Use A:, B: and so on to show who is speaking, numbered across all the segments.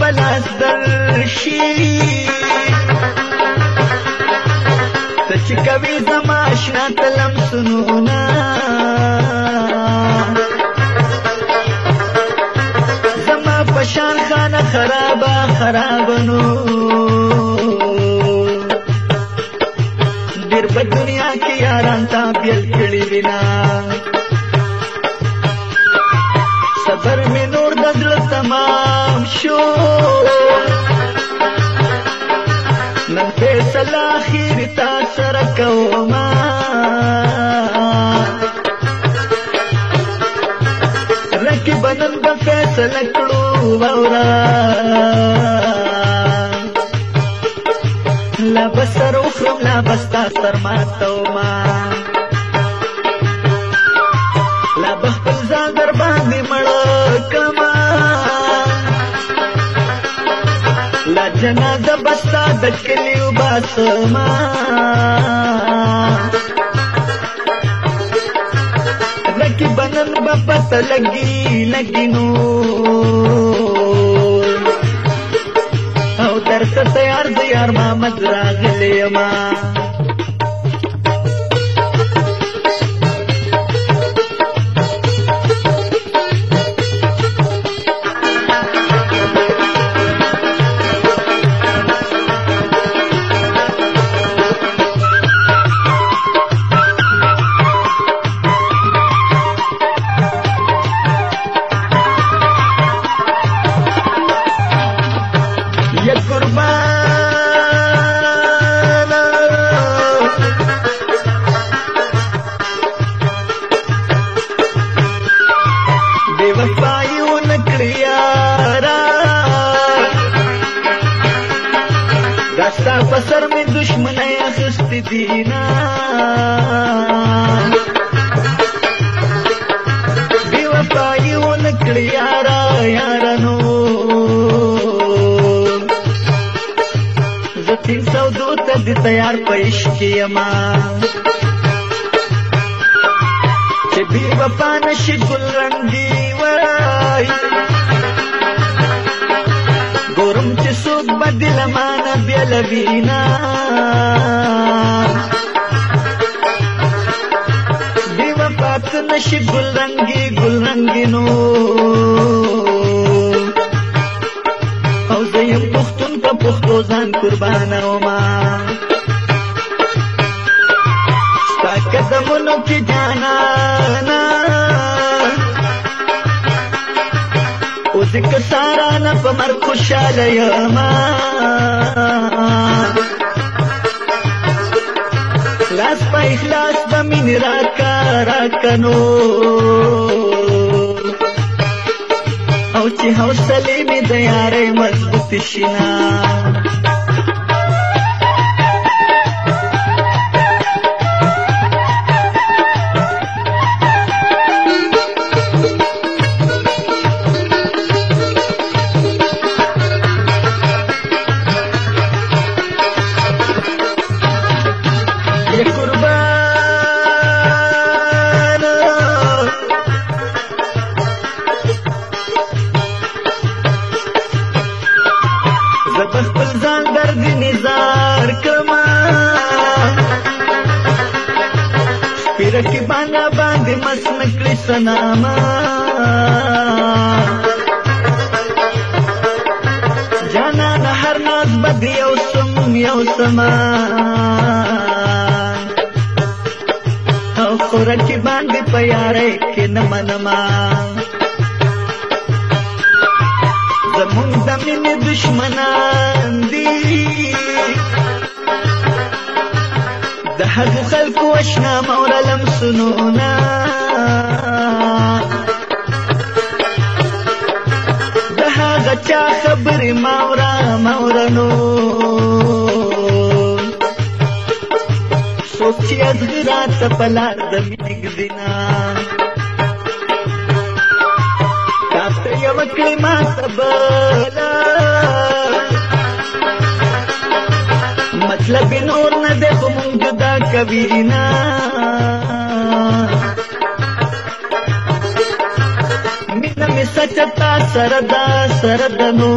A: بلا درشي ته چې کوي زما آشنا تلم سنونه زما پشان خانه خرابه خراب نو ډېر په دنیا کې یاران تا بیل کړي وینا شو نن فیصله اخیر تا سره کوما رقیب نن به فیصله کړو واورا لا بسر اخرم لا بستا سر ما توما وژنه د بستا د کلیو باسما لکی بنن بپت لگی لگی نو او درته تیار دی یار ما مزراغلی ما ستا په سر مې دشمنی اخیستې دي نه بې وفایي ونه کړې یاره یاره نو زه تین سودو ته دې تیار په عشق یمه چې بې وفا نشي ګل رنګ دي وره على بينا دیو پات نشی گل رنگی گل نو او زیم پختون په پختو ځان قربانو ما ستا قدمونو کې جانا ځکه سارا نه په مرګ خوشاله یمه لاس په اخلاص به مینې راکا راکا نور او چې حوصلې مې د یارې مضبوط شي نه پیرکبانا باندې مسن کړی سناما جانا د هر ناز بد یو سم یو سما او خورک باندې پیارې کې نه منما زمونږ د مینې دشمنان حق خلق واشنا مورا لمسنونا ده هغه چا خبر مورا مورا نو سوچي ازغرا تپلار د میګ دینا کبینا مینا می سچتا سردا سردنو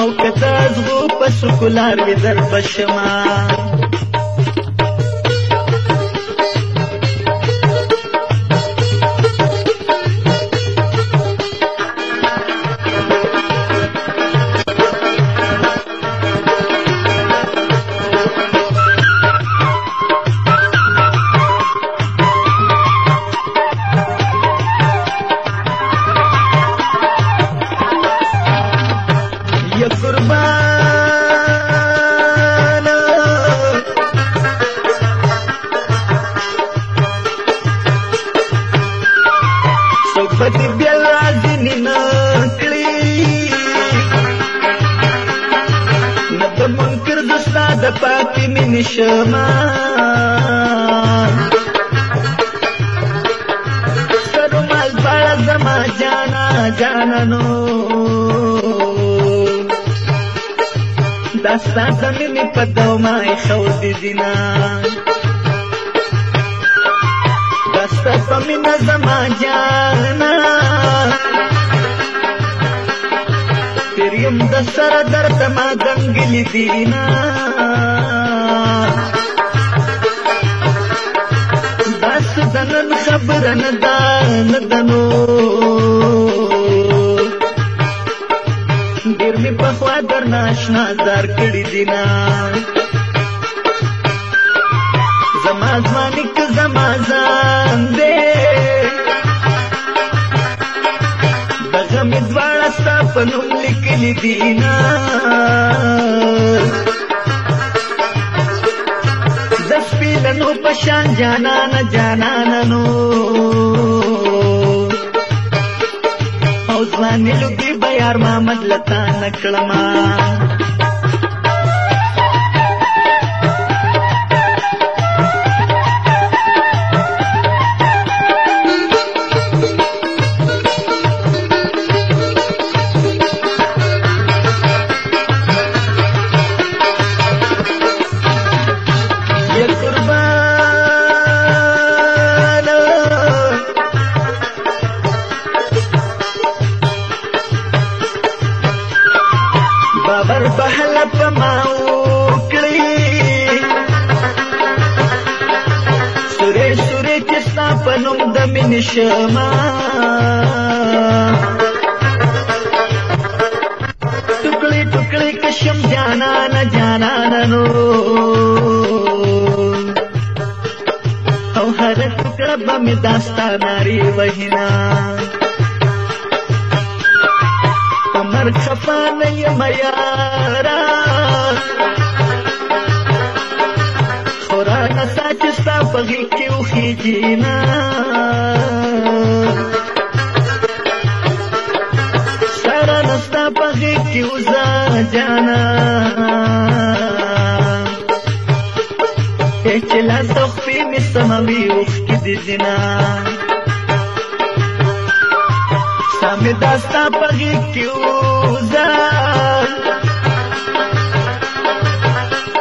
A: او کتا زغو پشکلار می در پشمان کې من شما سرمال بڑا زما جانا جانا نو داستا زمینی په دومای خو دي دینا داستا په مینا زما جانا یم د سره درد ما دنګلی دینا بس دنن خبر نه دا ندنو ډیر می په خوا درنا آشنا زار کړی دینا దినా దస్పిలను పశాన్ జానాన జానానను ఔజ్వానిలు ది బయార్ మామద్లతా నక్లమా شما ټکړې ټکړې کشم جانانا جانانا نو او هر ټکړه به مې داستا ناري وهینا عمر خفا نه یم یارا خورا نسا چې ستا په غېږ کې وخېږي نه ستا په غېږ کې وزه جانا چې لاس او خپې مې سموي اوښکې د زنا ستا مې دا ستا په غېږ کې وزه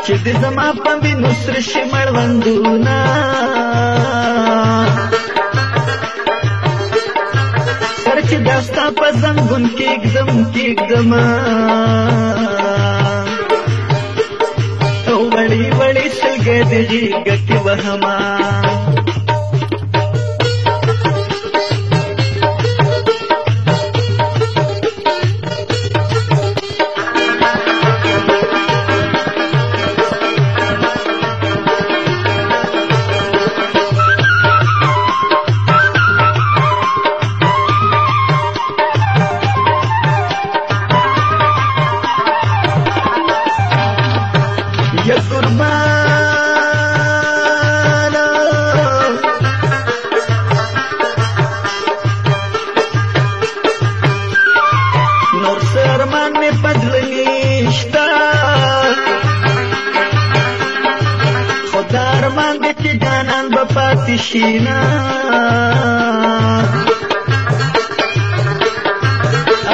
A: چې د زما په وینو سره شي مړوندونه په زنګون کېږدم کېږدم وړي وړي سلګې د غېږ کې وهما به پاتې شي نه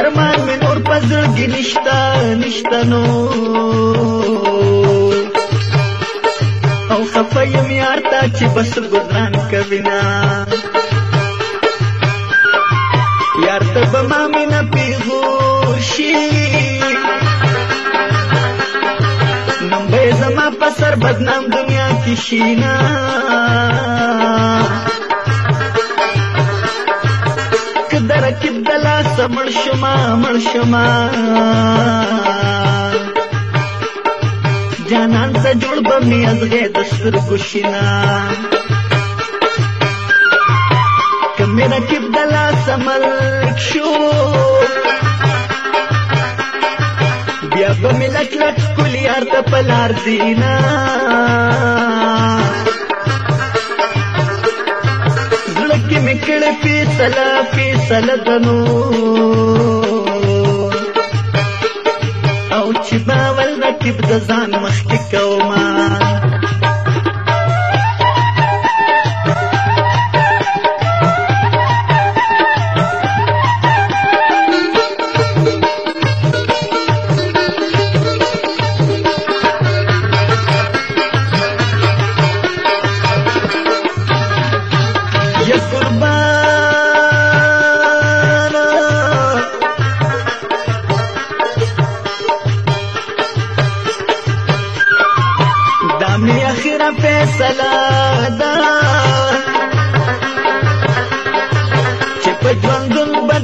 A: ارمان مې نور په زړه کې نشته نشته نور او خفه یم یار تا چې بس ګران کوي نه یار ته به ما مینه پیغور شي نوم به یې زما په سر بدنام د تشینا کدر کدلا سمړ شما مړ شما جانان ته جوړ به مې ازغه د سترګو شینا کمنه کدلا سمل شو بیا به مې لک لک کلیار ته پلار دینا سلطنو او چې باور نکیب د ځان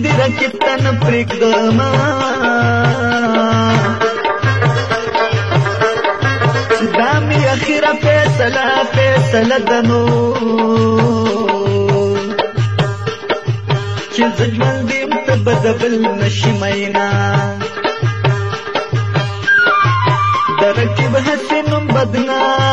A: نادره کې تن پرېږدم دا مې اخره فیصله فیصله ده نو چې زه ژوند یم ته به د بل نشي مینا درکې به هسې نوم بدنام